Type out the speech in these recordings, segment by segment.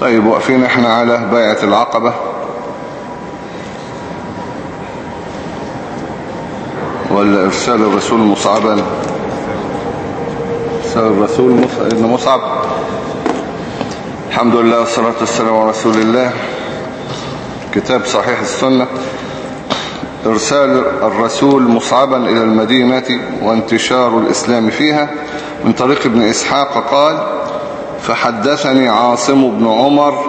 طيب واقفين إحنا على بيعة العقبة. ولا إرسال الرسول مصعبا. إرسال الرسول ابن مصعب. الحمد لله والصلاة والسلام على رسول الله. كتاب صحيح السنة. إرسال الرسول مصعبا إلى المدينة وانتشار الإسلام فيها. من طريق ابن إسحاق قال فحدثني عاصم بن عمر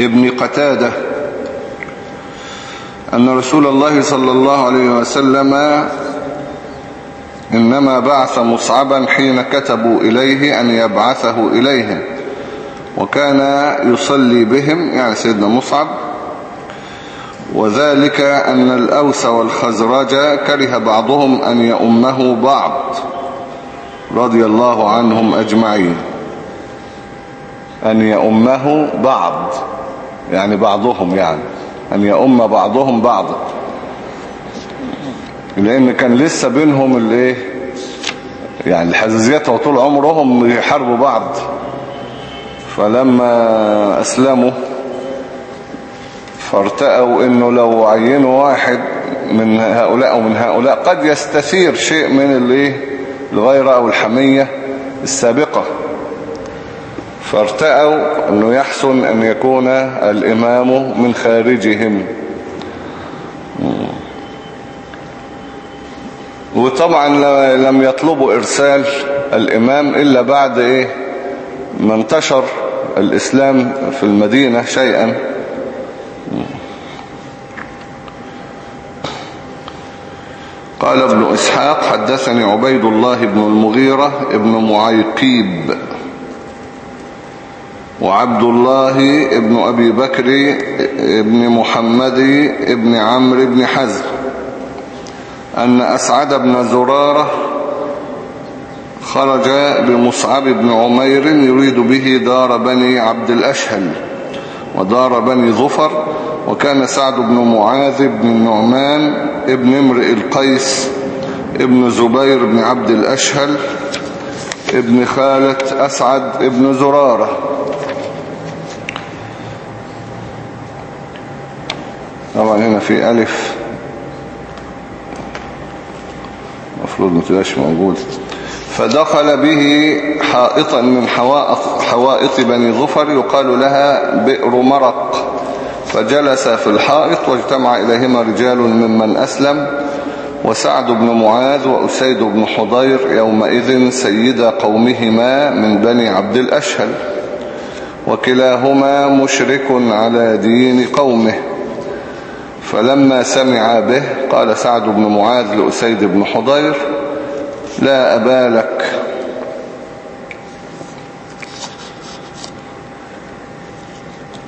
ابن قتادة أن رسول الله صلى الله عليه وسلم إنما بعث مصعبا حين كتبوا إليه أن يبعثه إليهم وكان يصلي بهم يعني سيدنا مصعب. وذلك أن الأوس والخزرج كره بعضهم أن يأمه بعض. رضي الله عنهم أجمعين. أن يأمه بعض يعني بعضهم يعني. أن يأم بعضهم بعضا لأن كان لسه بينهم الإيه؟ يعني الحزازيات وطول عمرهم يحاربوا بعض. فلما أسلموا فارتأوا إنه لو عينوا واحد من هؤلاء ومن هؤلاء قد يستثير شيء من الإيه؟ الغيرة أو الحمية السابقة. فارتأوا أنه يحسن أن يكون الإمام من خارجهم. وطبعا لم يطلبوا إرسال الإمام إلا بعد إيه؟ ما انتشر الإسلام في المدينة شيئا. قال ابن إسحاق حدثني عبيد الله بن المغيرة ابن معيقيب وعبد الله ابن أبي بكر ابن محمد ابن عمرو بن حزم أن أسعد بن زرارة خرج بمصعب بن عمير يريد به دار بني عبد الأشهل ودار بني ظفر وكان سعد بن معاذ بن النعمان ابن امرئ القيس ابن زبير بن عبد الأشهل ابن خالة أسعد ابن زرارة. طبعا هنا في ألف. مفروض متلاش موجود. فدخل به حائطا من حوائط, حوائط بني ظفر يقال لها بئر مرق. فجلس في الحائط واجتمع إليهما رجال ممن أسلم وسعد بن معاذ وأسيد بن حضير يومئذ سيد قومهما من بني عبد الأشهل وكلاهما مشرك على دين قومه. فلما سمع به قال سعد بن معاذ لأسيد بن حضير لا أبا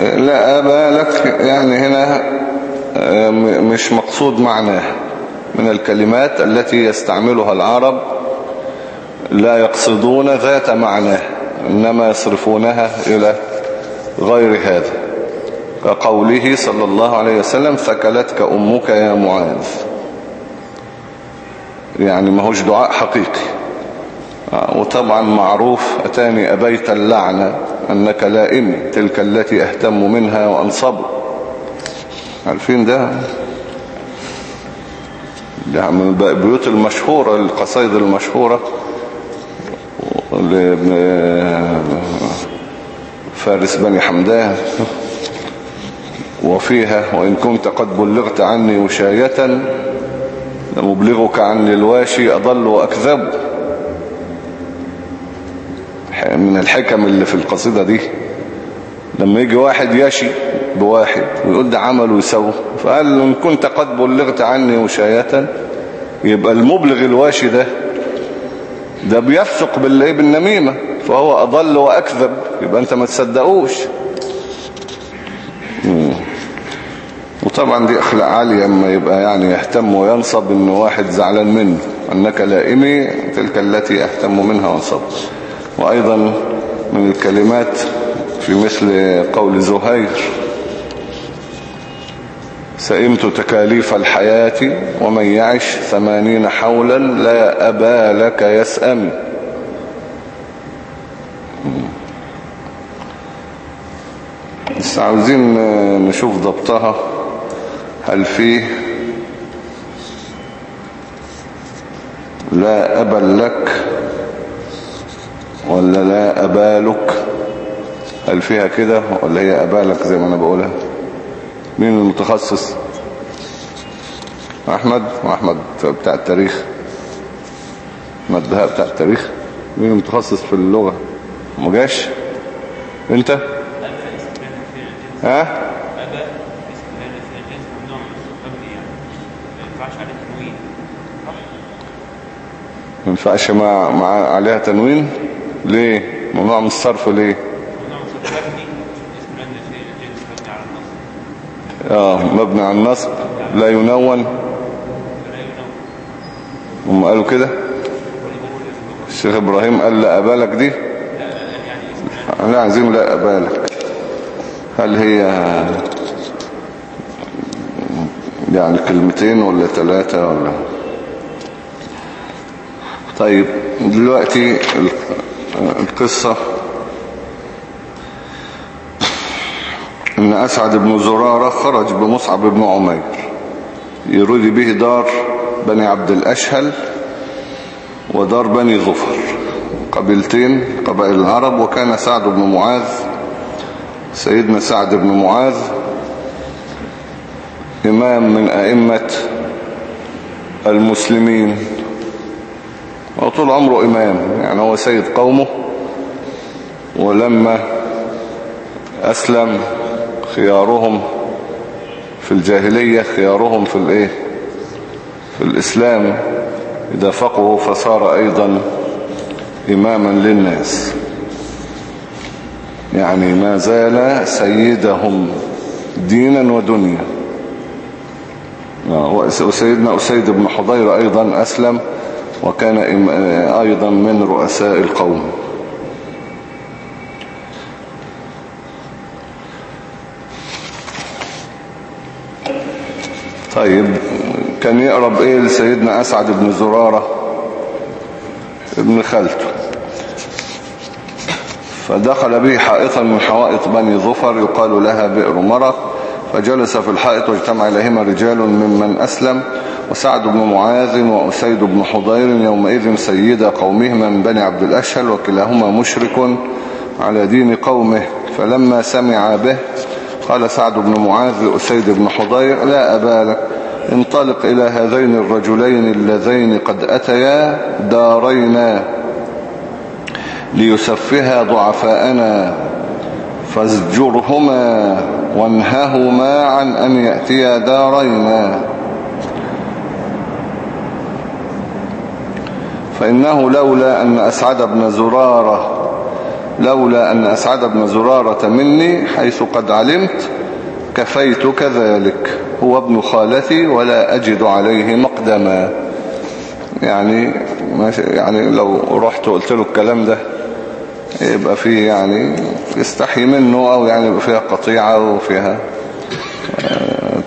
لا أبا لك يعني هنا مش مقصود معناه. من الكلمات التي يستعملها العرب لا يقصدون ذات معناه إنما يصرفونها إلى غير هذا. كقوله صلى الله عليه وسلم ثكلتك أمك يا معاذ. يعني ما هوش دعاء حقيقي. وطبعا معروف أتاني أبيت اللعنة أنك لائمي تلك التي أهتم منها وأنصب. عارفين ده؟ ده من البيوت المشهورة القصائد المشهورة. فارس بني حمدان. وفيها وإن كنت قد بلغت عني وشاية لمبلغك عني الواشي أضل وأكذب. من الحكم اللي في القصيدة دي. لما يجي واحد يشي بواحد ويقول ده عمل ويسوي فقال له إن كنت قد بلغت عني وشاية يبقى المبلغ الواشي ده ده بيفسق بالله بالنميمة. فهو أضل وأكذب يبقى أنت ما تصدقوش. وطبعا دي أخلاق عالية أما يبقى يعني يهتم وينصب إن واحد زعلان منه أنك لائمي تلك التي أهتم منها وانصب وأيضا من الكلمات في مثل قول زهير سئمت تكاليف الحياة ومن يعش ثمانين حولا لا أبا لك يسأم بس عاوزين نشوف ضبطها هل فيه لا أبا لك ولا لا أبالك؟ هل فيها كده ولا هي أبالك زي ما أنا بقولها؟ مين المتخصص؟ أحمد وأحمد بتاع التاريخ. أحمد بهاء بتاع التاريخ. مين المتخصص في اللغة؟ مجاش أنت؟ ها؟ ما ينفعش مع, مع عليها تنوين؟ ليه؟ ممنوع من الصرف ليه؟ آه مبني على النصب لا ينون. هم قالوا كده؟ الشيخ إبراهيم قال لا أبالك دي. لا عايزين لا أبالك. هل هي يعني كلمتين ولا ثلاثة ولا؟ طيب دلوقتي القصة. إن أسعد بن زرارة خرج بمصعب بن عمير. يريد به دار بني عبد الأشهل ودار بني ظفر قبيلتين قبائل العرب وكان سعد بن معاذ سيدنا سعد بن معاذ إمام من أئمة المسلمين. وطول عمره إمام. يعني هو سيد قومه. ولما أسلم خيارهم في الجاهلية خيارهم في الإيه؟ في الإسلام إذا فقهوا فصار أيضا إماما للناس. يعني ما زال سيدهم دينا ودنيا. وسيدنا أسيد بن حضير أيضا أسلم وكان أيضا من رؤساء القوم. طيب كان يقرب إيه لسيدنا أسعد بن زرارة ابن خالته فدخل به حائطا من حوائط بني ظفر يقال لها بئر مرق فجلس في الحائط واجتمع إليهما رجال ممن أسلم. وسعد بن معاذ وأسيد بن حضير يومئذ سيد قومهما من بني عبد الأشهل وكلاهما مشرك على دين قومه. فلما سمع به قال سعد بن معاذ لأسيد بن حضير لا أبا لك انطلق إلى هذين الرجلين اللذين قد أتيا دارينا ليسفها ضعفاءنا فازجرهما وانههما عن أن يأتيا دارينا. فإنه لولا أن أسعد بن زرارة لولا أن أسعد بن زرارة مني حيث قد علمت كفيت كذلك هو ابن خالتي ولا أجد عليه مقدما. يعني يعني لو رحت وقلت له الكلام ده يبقى فيه يعني يستحي منه أو يعني يبقى فيها قطيعة وفيها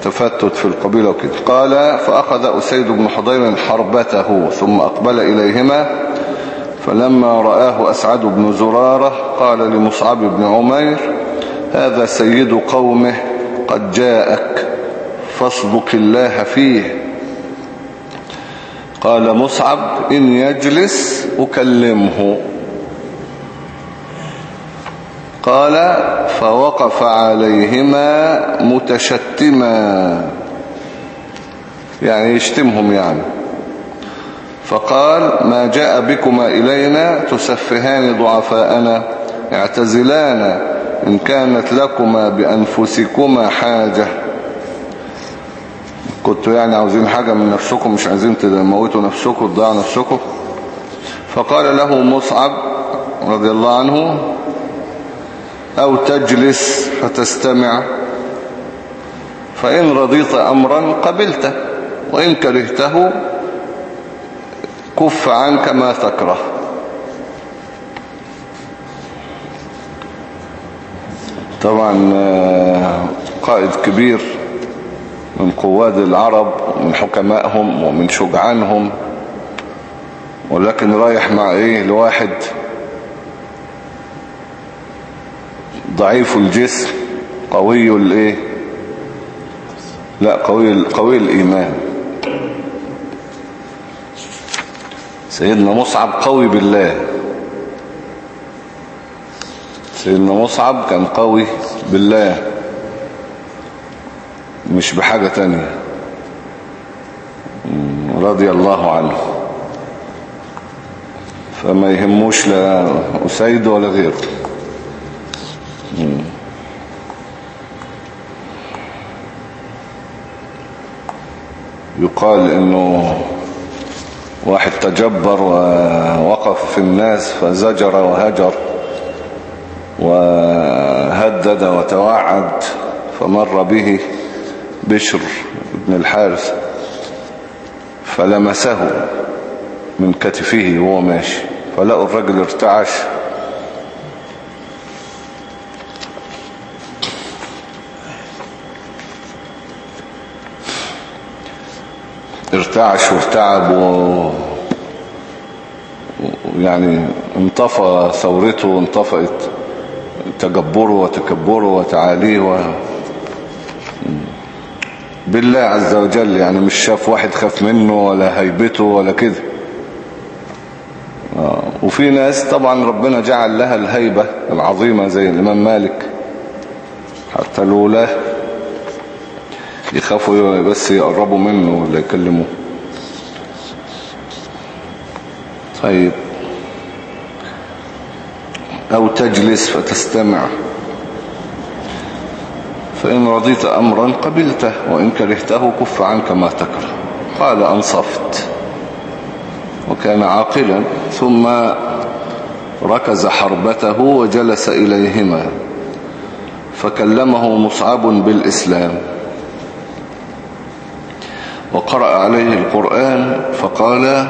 تفتت في القبيلة وكده قال فأخذ أسيد بن حضير حربته ثم أقبل إليهما فلما رآه أسعد بن زرارة قال لمصعب بن عمير هذا سيد قومه قد جاءك فاصدق الله فيه. قال مصعب إن يجلس أكلمه. قال فوقف عليهما متشتما. يعني يشتمهم يعني. فقال ما جاء بكما إلينا تسفهان ضعفاءنا اعتزلانا إن كانت لكما بأنفسكما حاجة. كنتوا يعني عاوزين حاجة من نفسكم مش عايزين تموتوا نفسكم تضيعوا نفسكم. فقال له مصعب رضي الله عنه أو تجلس فتستمع. فإن رضيت أمرا قبلته وإن كرهته كف عنك ما تكره. طبعا آه، قائد كبير من قواد العرب ومن حكمائهم ومن شجعانهم ولكن رايح مع إيه؟ لواحد ضعيف الجسم قوي الإيه؟ لا قوي قوي الإيمان. سيدنا مصعب قوي بالله. سيدنا مصعب كان قوي بالله مش بحاجة تانية. رضي الله عنه. فما يهموش لا أسيد ولا غيره. يقال إنه واحد تجبر ووقف في الناس فزجر وهجر وهدد وتوعد فمر به بشر بن الحارث فلمسه من كتفه وهو ماشي. فلقوا الرجل ارتعش ارتعش وارتعب و... يعني انطفى ثورته وانطفأت تجبره وتكبره وتعاليه و... بالله عز وجل يعني مش شاف واحد خاف منه ولا هيبته ولا كده. آه، وفي ناس طبعا ربنا جعل لها الهيبة العظيمة زي الإمام مالك. حتى الولاة يخافوا بس يقربوا منه ولا يكلموه. طيب. أو تجلس فتستمع. فإن رضيت أمرا قبلته وإن كرهته كف عنك ما تكره. قال أنصفت. وكان عاقلا ثم ركز حربته وجلس إليهما. فكلمه مصعب بالإسلام. وقرأ عليه القرآن فقال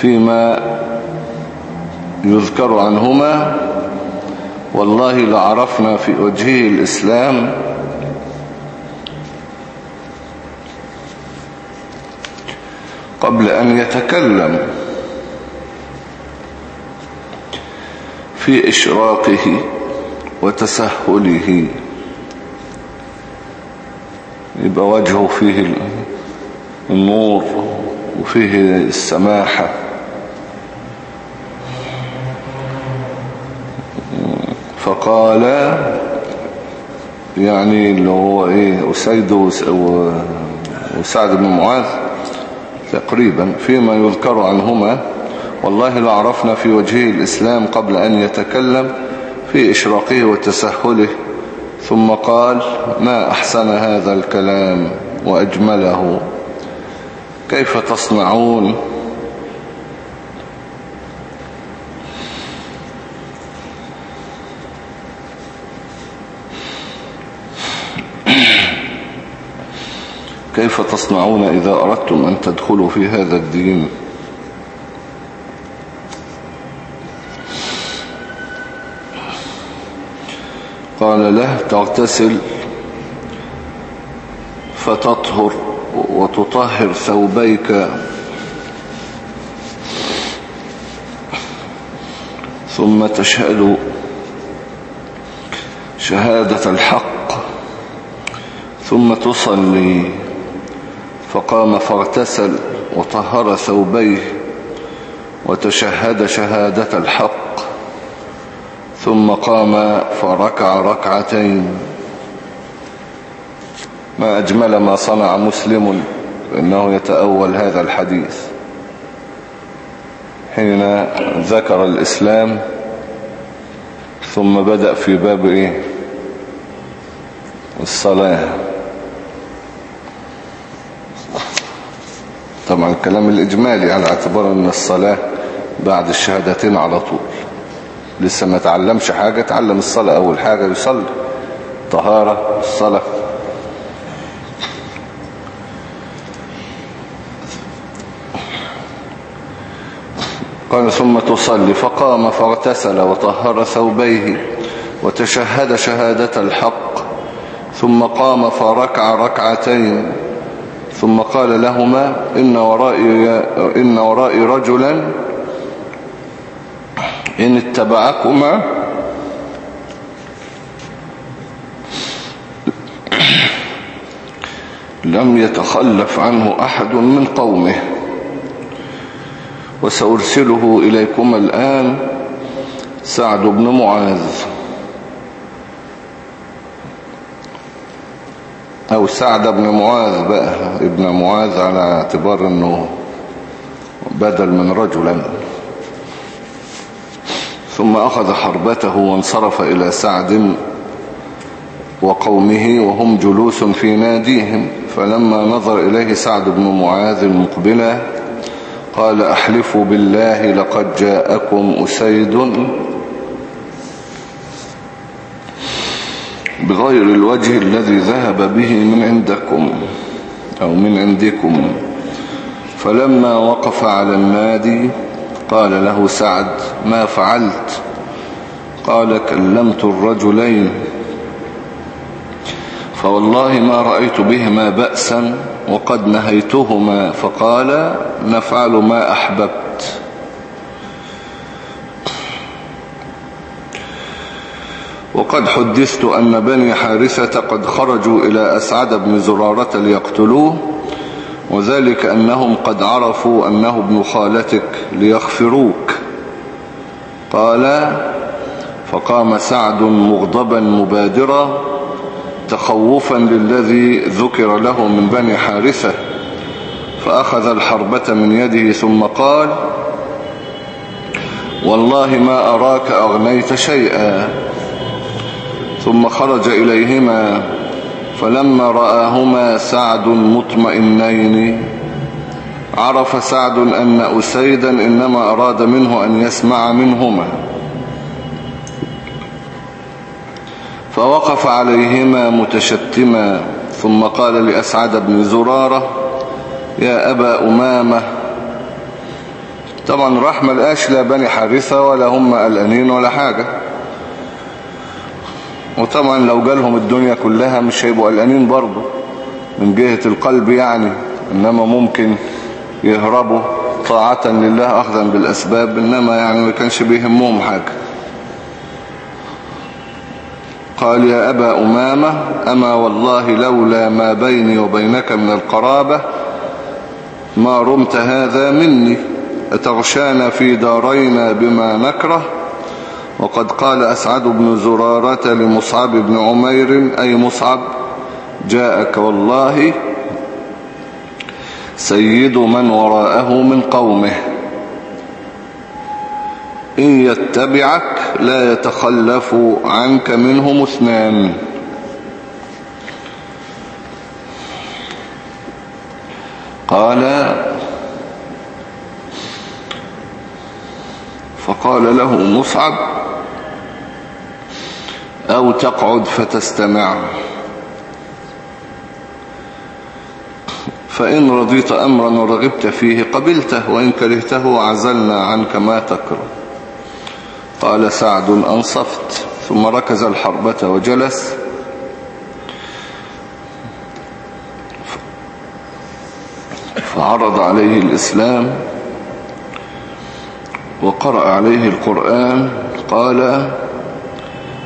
فيما يذكر عنهما والله لعرفنا في وجهه الإسلام. قبل أن يتكلم في إشراقه وتسهله. يبقى وجهه فيه النور وفيه السماحة. فقال يعني اللي هو إيه أسيد وسعد بن معاذ تقريبا فيما يذكر عنهما. والله لعرفنا في وجهه الإسلام قبل أن يتكلم في إشراقه وتسهله. ثم قال ما أحسن هذا الكلام وأجمله؟ كيف تصنعون؟ كيف تصنعون إذا أردتم أن تدخلوا في هذا الدين؟ قال له تغتسل فتطهر وتطهر ثوبيك. ثم تشهد شهادة الحق ثم تصلي. فقام فاغتسل وطهر ثوبيه وتشهد شهادة الحق ثم قام فركع ركعتين. ما أجمل ما صنع مسلم إنه يتأول هذا الحديث. حين ذكر الإسلام ثم بدأ في باب إيه؟ الصلاة. طبعا الكلام الإجمالي على اعتبار أن الصلاة بعد الشهادتين على طول. لسه ما تعلمش حاجة تعلم الصلاة أول حاجة يصلي. طهارة الصلاة. قال ثم تصلي فقام فاغتسل وطهر ثوبيه وتشهد شهادة الحق. ثم قام فركع ركعتين. ثم قال لهما إن ورائي, إن ورائي رجلا إن اتبعكما لم يتخلف عنه أحد من قومه. وسأرسله إليكم الآن سعد بن معاذ. أو سعد بن معاذ بقى ابن معاذ على اعتبار أنه بدل من رجلا. ثم أخذ حربته وانصرف إلى سعد وقومه وهم جلوس في ناديهم. فلما نظر إليه سعد بن معاذ مقبلا قال أحلف بالله لقد جاءكم أسيد. بغير الوجه الذي ذهب به من عندكم أو من عندكم. فلما وقف على النادي قال له سعد ما فعلت؟ قال كلمت الرجلين. فوالله ما رأيت بهما بأسا وقد نهيتهما. فقال نفعل ما أحببت. وقد حدثت أن بني حارثة قد خرجوا إلى أسعد بن زرارة ليقتلوه وذلك أنهم قد عرفوا أنه ابن خالتك ليغفروك قال فقام سعد مغضبا مبادرا تخوفا للذي ذكر له من بني حارثة فأخذ الحربة من يده ثم قال والله ما أراك أغنيت شيئا. ثم خرج إليهما فلما رآهما سعد مطمئنين. عرف سعد أن أسيدا إنما أراد منه أن يسمع منهما. فوقف عليهما متشتما. ثم قال لأسعد بن زرارة يا أبا أمامة. طبعا رحمة الآش لا بني حارثة ولا هم قلقانين ولا حاجة. وطبعا لو جالهم الدنيا كلها مش هيبقوا قلقانين برضه من جهة القلب يعني إنما ممكن يهربوا طاعة لله أخذا بالأسباب إنما يعني ما كانش بيهمهم حاجة. قال يا أبا أمامة أما والله لولا ما بيني وبينك من القرابة ما رمت هذا مني أتغشانا في دارينا بما نكره وقد قال أسعد بن زرارة لمصعب بن عمير أي مصعب جاءك والله سيد من وراءه من قومه. إن يتبعك لا يتخلف عنك منهم اثنان. قال فقال له مصعب أو تقعد فتستمع. فإن رضيت أمرا ورغبت فيه قبلته وإن كرهته عزلنا عنك ما تكره. قال سعد أنصفت. ثم ركز الحربة وجلس. فعرض عليه الإسلام. وقرأ عليه القرآن قال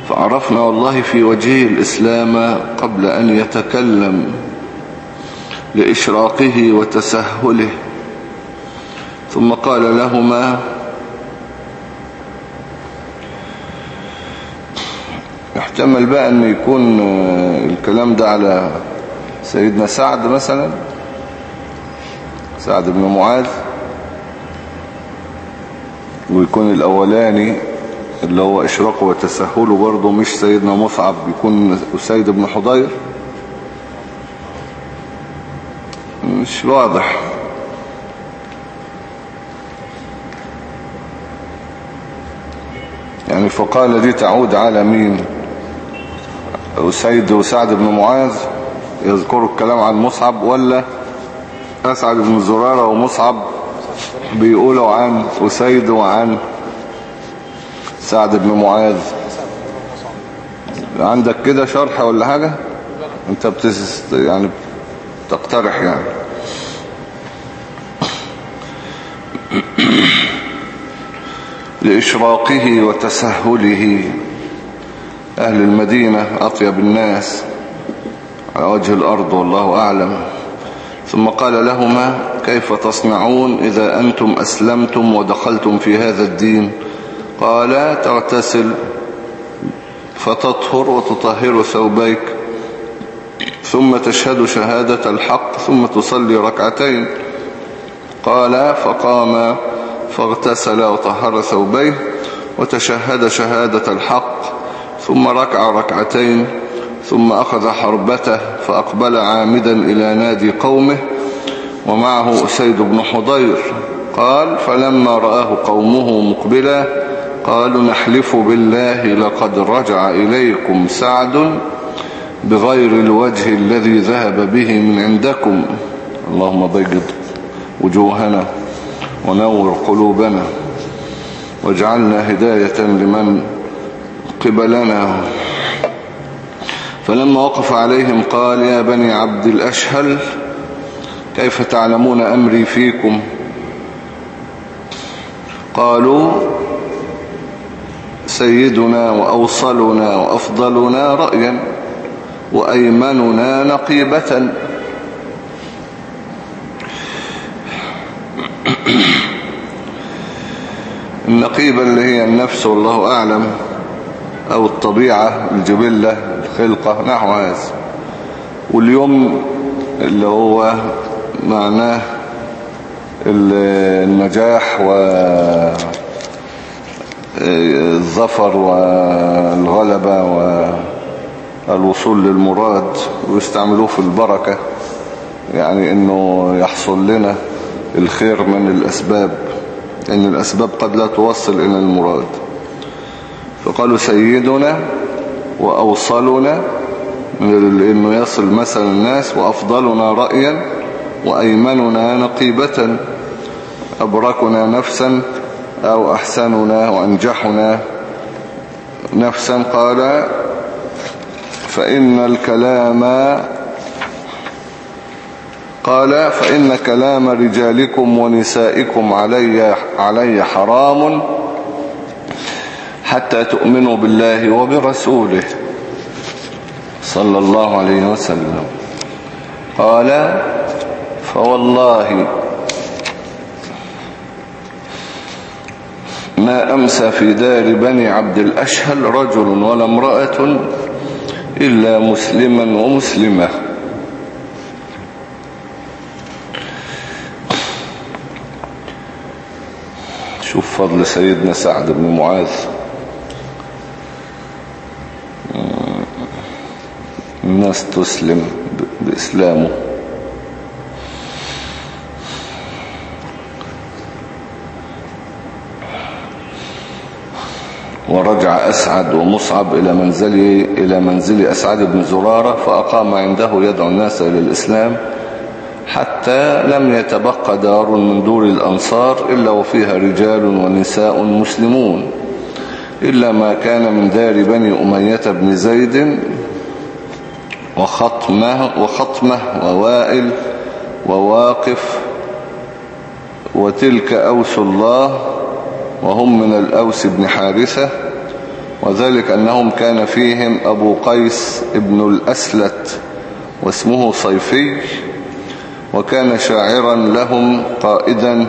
فعرفنا والله في وجهه الإسلام قبل أن يتكلم لإشراقه وتسهله. ثم قال لهما يحتمل بقى أن يكون الكلام ده على سيدنا سعد مثلا سعد بن معاذ ويكون الأولاني اللي هو إشراقه وتسهله برضه مش سيدنا مصعب يكون أسيد بن حضير. مش واضح. يعني فقال دي تعود على مين؟ أسيد وسعد بن معاذ يذكروا الكلام عن مصعب ولا أسعد بن زرارة ومصعب؟ بيقولوا عن أسيد وعن سعد بن معاذ. عندك كده شرح ولا حاجة؟ انت بتس يعني تقترح يعني. لإشراقه وتسهله. أهل المدينة أطيب الناس على وجه الأرض والله أعلم. ثم قال لهما كيف تصنعون إذا أنتم أسلمتم ودخلتم في هذا الدين؟ قال تغتسل فتطهر وتطهر ثوبيك ثم تشهد شهادة الحق ثم تصلي ركعتين. قال فقام فاغتسل وطهر ثوبيه وتشهد شهادة الحق ثم ركع ركعتين ثم أخذ حربته فأقبل عامدا إلى نادي قومه ومعه أسيد بن حضير. قال فلما رآه قومه مقبلا قالوا نحلف بالله لقد رجع إليكم سعد بغير الوجه الذي ذهب به من عندكم. اللهم بيض وجوهنا ونور قلوبنا واجعلنا هداية لمن قبلنا. فلما وقف عليهم قال يا بني عبد الأشهل كيف تعلمون أمري فيكم؟ قالوا سيدنا وأوصلنا وأفضلنا رأيا وأيمننا نقيبة. النقيبة اللي هي النفس والله أعلم أو الطبيعة الجبلة الخلقة نحو هذا. واليوم اللي هو معناه النجاح والظفر والغلبة والوصول للمراد ويستعملوه في البركة يعني إنه يحصل لنا الخير من الأسباب إن الأسباب قد لا توصل إلى المراد. فقالوا سيدنا وأوصلنا إنه يصل مثل الناس وأفضلنا رأيا وأيمننا نقيبة أبركنا نفسا أو أحسننا وأنجحنا. نفسا قال فإن الكلام قال فإن كلام رجالكم ونسائكم علي, علي حرام حتى تؤمنوا بالله وبرسوله. صلى الله عليه وسلم. قال فوالله ما أمسى في دار بني عبد الأشهل رجل ولا امرأة إلا مسلما ومسلمة. شوف فضل سيدنا سعد بن معاذ. الناس تسلم بإسلامه. ورجع أسعد ومصعب إلى منزل إلى منزل أسعد بن زرارة فأقام عنده يدعو الناس إلى الإسلام حتى لم يتبقى دار من دور الأنصار إلا وفيها رجال ونساء مسلمون إلا ما كان من دار بني أمية بن زيد وخطمه, وخطمه ووائل وواقف وتلك أوس الله وهم من الأوس بن حارثة وذلك أنهم كان فيهم أبو قيس ابن الأسلت واسمه صيفي وكان شاعرا لهم قائدا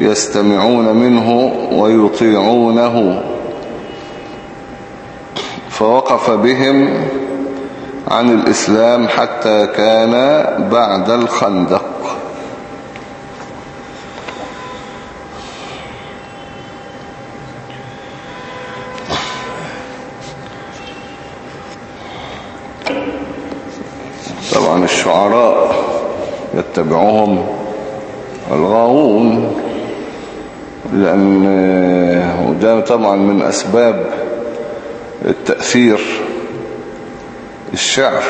يستمعون منه ويطيعونه. فوقف بهم عن الإسلام حتى كان بعد الخندق طبعا الشعراء يتبعهم الغاوون لأن وده طبعا من أسباب التأثير الشعر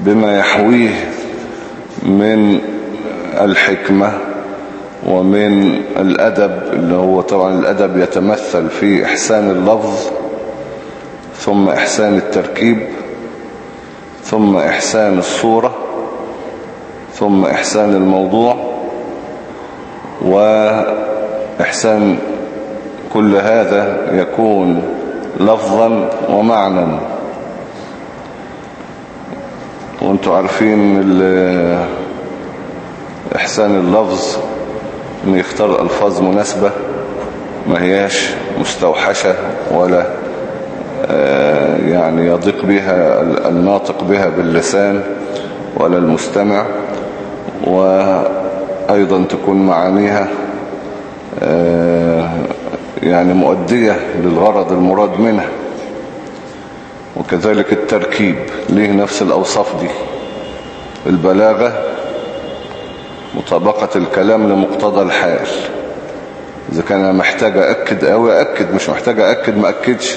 بما يحويه من الحكمة ومن الأدب اللي هو طبعا الأدب يتمثل في إحسان اللفظ ثم إحسان التركيب ثم إحسان الصورة ثم إحسان الموضوع وإحسان كل هذا يكون لفظا ومعنى وانتوا عارفين إحسان اللفظ إن يختار ألفاظ مناسبة ما هياش مستوحشة ولا آه، يعني يضيق بها ال- الناطق بها باللسان ولا المستمع. وأيضا تكون معانيها آه، يعني مؤدية للغرض المراد منها وكذلك التركيب. ليه نفس الأوصاف دي؟ البلاغة مطابقة الكلام لمقتضى الحال. إذا كان أنا محتاج أأكد أوي أأكد مش محتاج أأكد ما أكدش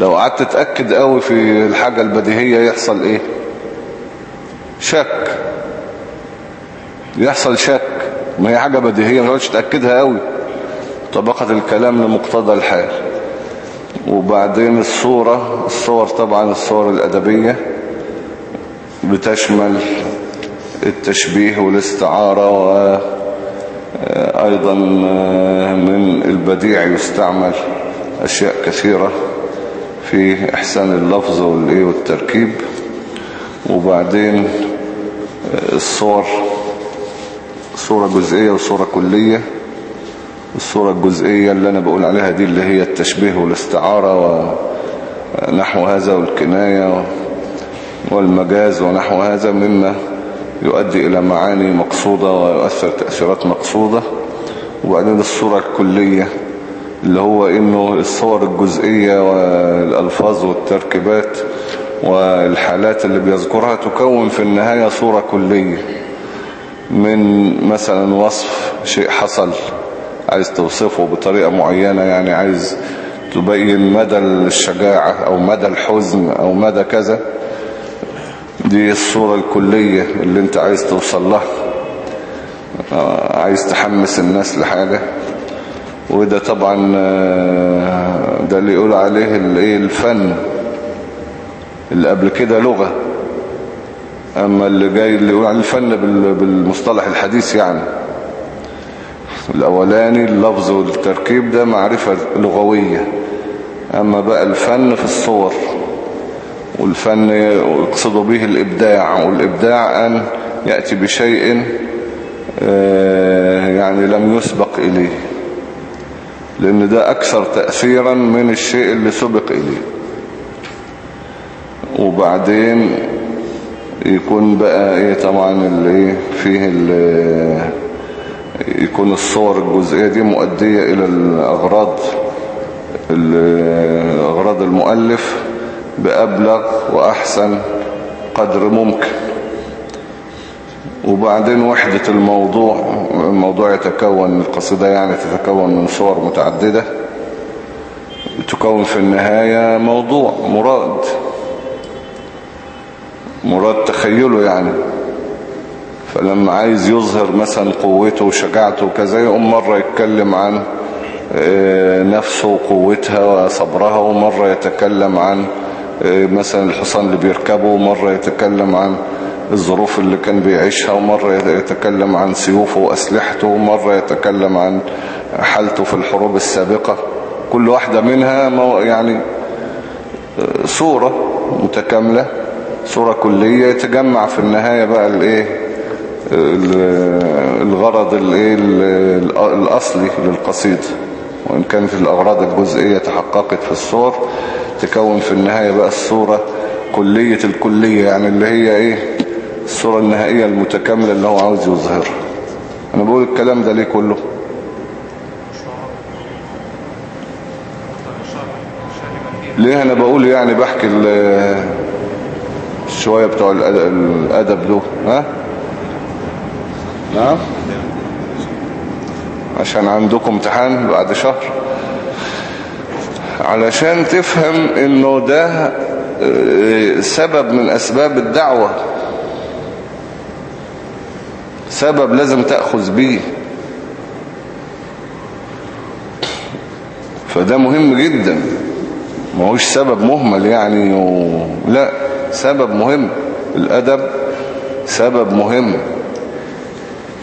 لو قعدت تأكد أوي في الحاجة البديهية يحصل إيه؟ شك. يحصل شك. ما هي حاجة بديهية ما تأكدها أوي. طبقة الكلام لمقتضى الحال. وبعدين الصورة الصور طبعا الصور الأدبية بتشمل التشبيه والاستعارة وأيضا من البديع يستعمل أشياء كثيرة في إحسان اللفظ والتركيب. وبعدين الصور صورة جزئية وصورة كلية. الصورة الجزئية اللي أنا بقول عليها دي اللي هي التشبيه والاستعارة ونحو هذا والكناية والمجاز ونحو هذا مما يؤدي إلى معاني مقصودة ويؤثر تأثيرات مقصودة. وبعدين الصورة الكلية اللي هو إنه الصور الجزئية والألفاظ والتركيبات والحالات اللي بيذكرها تكون في النهاية صورة كلية من مثلا وصف شيء حصل. عايز توصفه بطريقة معينة يعني عايز تبين مدى الشجاعة أو مدى الحزن أو مدى كذا. دي الصورة الكلية اللي أنت عايز توصل لها. عايز تحمس الناس لحاجة. وده طبعا ده اللي يقول عليه الايه الفن. اللي قبل كده لغة. أما اللي جاي اللي يقول عليه الفن بالمصطلح الحديث يعني. الأولاني اللفظ والتركيب ده معرفة لغوية. أما بقى الفن في الصور والفن يقصد به الإبداع والإبداع أن يأتي بشيء يعني لم يسبق إليه لأن ده أكثر تأثيرا من الشيء اللي سبق إليه. وبعدين يكون بقى إيه طبعا اللي فيه اللي يكون الصور الجزئية دي مؤدية إلى الأغراض أغراض المؤلف بأبلغ وأحسن قدر ممكن. وبعدين وحدة الموضوع الموضوع يتكون القصيدة يعني تتكون من صور متعددة. تكون في النهاية موضوع مراد. مراد تخيله يعني. فلما عايز يظهر مثلا قوته وشجاعته وكذا يقوم مرة يتكلم عن نفسه وقوتها وصبرها ومرة يتكلم عن مثلا الحصان اللي بيركبه ومرة يتكلم عن الظروف اللي كان بيعيشها ومرة يتكلم عن سيوفه وأسلحته ومرة يتكلم عن حالته في الحروب السابقة. كل واحدة منها يعني صورة متكاملة صورة كلية يتجمع في النهاية بقى الإيه؟ الغرض الايه الأصلي للقصيدة وإن كانت الأغراض الجزئية تحققت في الصور تكون في النهاية بقى الصورة كلية الكلية يعني اللي هي إيه؟ الصورة النهائية المتكاملة اللي هو عاوز يظهرها أنا بقول الكلام ده ليه كله؟ ليه أنا بقول يعني بحكي شوية بتوع الأدب دول ها؟ نعم. عشان عندكم امتحان بعد شهر. علشان تفهم انه ده سبب من اسباب الدعوة. سبب لازم تأخذ بيه. فده مهم جدا. ما هوش سبب مهمل يعني و... لا سبب مهم. الأدب سبب مهم.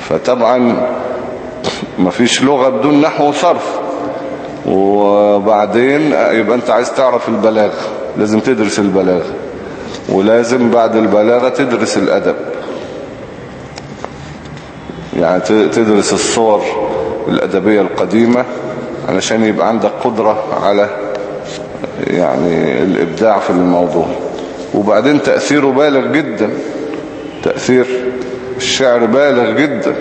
فطبعا مفيش لغة بدون نحو وصرف. وبعدين يبقى انت عايز تعرف البلاغ لازم تدرس البلاغ ولازم بعد البلاغة تدرس الأدب. يعني تدرس الصور الأدبية القديمة علشان يبقى عندك قدرة على يعني الإبداع في الموضوع. وبعدين تأثيره بالغ جدا تأثير الشعر بالغ جدا.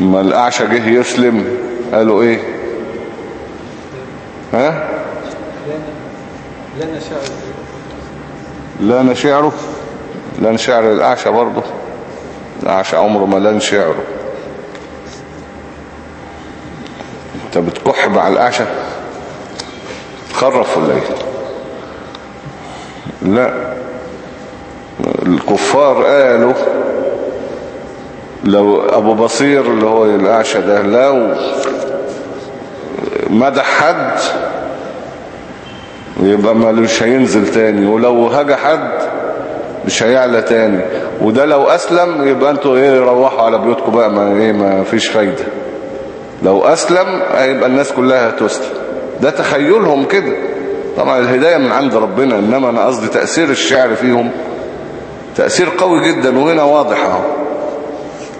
أما الأعشى جه يسلم قالوا إيه؟ ها؟ لنا شعر لا نشعره لن شعر الأعشى برضه. الأعشى عمره ما لن شعره. أنت بتكح مع الأعشى؟ تخرف ولا إيه؟ لا. الكفار قالوا لو أبو بصير اللي هو الأعشى ده لو مدح حد يبقى ملوش هينزل تاني ولو هجى حد مش هيعلى تاني. وده لو أسلم يبقى أنتوا إيه روحوا على بيوتكم بقى ما إيه ما فيش فايدة. لو أسلم هيبقى الناس كلها هتسلم. ده تخيلهم كده. طبعا الهداية من عند ربنا إنما أنا قصدي تأثير الشعر فيهم تأثير قوي جدا وهنا واضح أهو.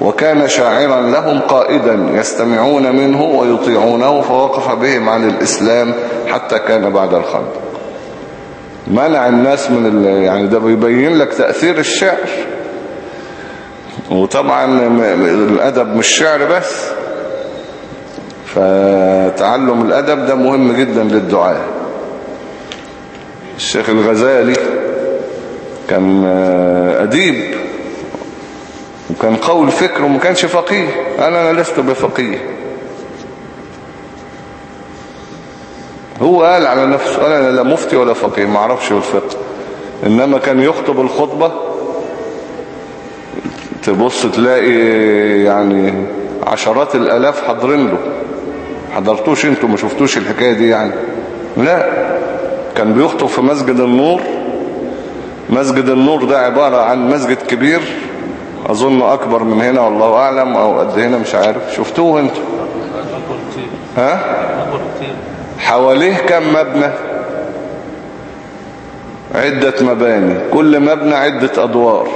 وكان شاعرا لهم قائدا يستمعون منه ويطيعونه فوقف بهم عن الإسلام حتى كان بعد الخندق منع الناس من. يعني ده بيبين لك تأثير الشعر. وطبعا الأدب مش شعر بس. فتعلم الأدب ده مهم جدا للدعاء. الشيخ الغزالي كان آه، أديب وكان قول الفكر وما كانش فقيه. أنا لست بفقيه. هو قال على نفسه أنا لا مفتي ولا فقيه ما أعرفش في الفقه. إنما كان يخطب الخطبة تبص تلاقي يعني عشرات الألاف حاضرين له. حضرتوش أنتوا ما شفتوش الحكاية دي يعني. لا كان بيخطب في مسجد النور مسجد النور ده عبارة عن مسجد كبير أظن أكبر من هنا والله أعلم أو قد هنا مش عارف. شفتوه كتير ها؟ حواليه كم مبنى؟ عدة مباني كل مبنى عدة أدوار.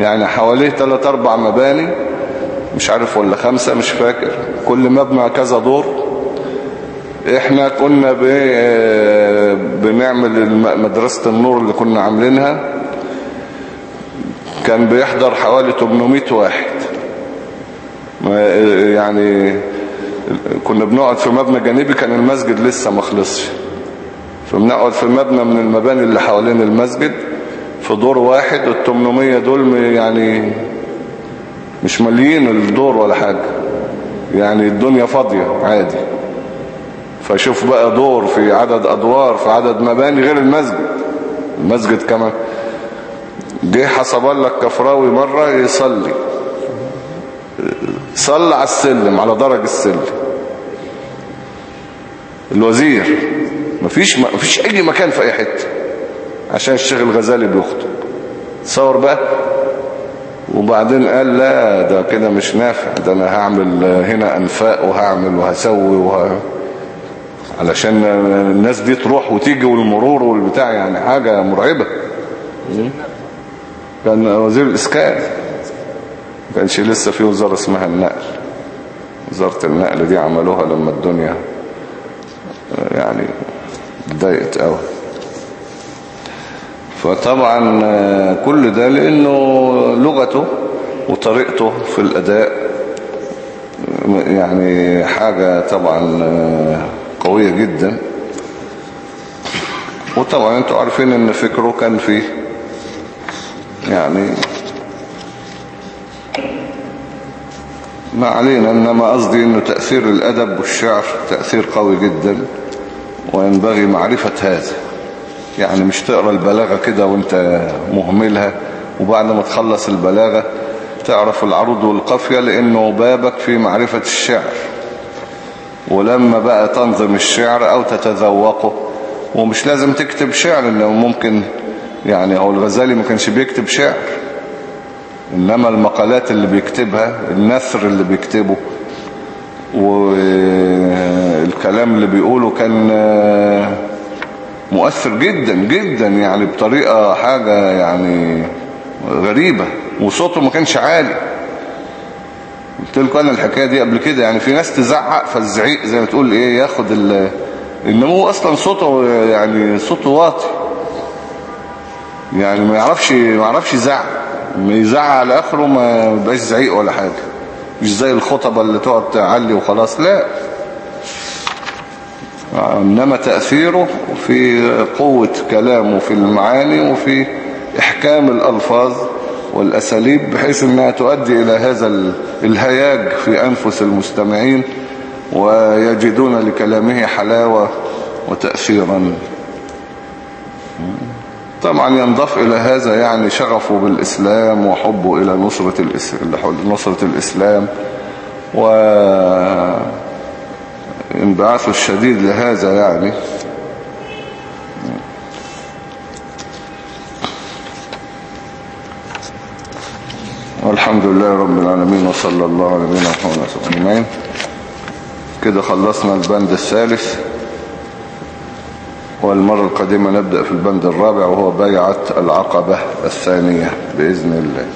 يعني حواليه ثلاث أربع مباني مش عارف ولا خمسة مش فاكر. كل مبنى كذا دور. إحنا كنا بنعمل مدرسة النور اللي كنا عاملينها. كان بيحضر حوالي 800 واحد. يعني كنا بنقعد في مبنى جانبي كان المسجد لسه ما خلصش. فبنقعد في مبنى من المباني اللي حوالين المسجد. في دور واحد وال 800 دول يعني مش مليين الدور ولا حاجة. يعني الدنيا فاضية عادي. فشوف بقى دور في عدد أدوار في عدد مباني غير المسجد. المسجد كمان. جه حسب الله الكفراوي مرة يصلي. صلى على السلم على درج السلم. الوزير. مفيش مفيش أي مكان في أي حتة. عشان الشيخ الغزالي بيخطب. تصور بقى. وبعدين قال لا ده كده مش نافع. ده أنا هعمل هنا أنفاق وهعمل وهسوي وه... علشان الناس دي تروح وتيجي والمرور والبتاع يعني حاجة مرعبة. كان وزير الإسكان ما كانش لسه في وزارة اسمها النقل. وزارة النقل دي عملوها لما الدنيا يعني ضايقت قوي فطبعا كل ده لأنه لغته وطريقته في الأداء يعني حاجة طبعا قوية جدا. وطبعا أنتوا عارفين إن فكره كان فيه يعني ما علينا إنما قصدي إنه تأثير الأدب والشعر تأثير قوي جدا وينبغي معرفة هذا. يعني مش تقرأ البلاغة كده وأنت مهملها وبعد ما تخلص البلاغة تعرف العروض والقافية لأنه بابك في معرفة الشعر. ولما بقى تنظم الشعر أو تتذوقه ومش لازم تكتب شعر انه ممكن يعني هو الغزالي ما كانش بيكتب شعر. إنما المقالات اللي بيكتبها النثر اللي بيكتبه والكلام اللي بيقوله كان مؤثر جدا جدا يعني بطريقة حاجة يعني غريبة وصوته ما كانش عالي. قلت لكم أنا الحكاية دي قبل كده يعني في ناس تزعق فالزعيق زي ما تقول إيه ياخد ال إنما هو أصلا صوته يعني صوته واطي. يعني ما يعرفش ما يعرفش يزعق. ما يزعق على آخره ما يبقاش زعيق ولا حاجة. مش زي الخطبة اللي تقعد تعلي وخلاص لا. إنما تأثيره في قوة كلامه في المعاني وفي إحكام الألفاظ. والأساليب بحيث أنها تؤدي إلى هذا الهياج في أنفس المستمعين ويجدون لكلامه حلاوة وتأثيرا. طبعا ينضاف إلى هذا يعني شغفه بالإسلام وحبه إلى نصرة الإسلام, نصرة الإسلام. وإنبعاثه الشديد لهذا يعني والحمد لله رب العالمين وصلى الله على نبينا محمد وسلم كده خلصنا البند الثالث والمرة القادمة نبدأ في البند الرابع وهو بيعة العقبة الثانية بإذن الله.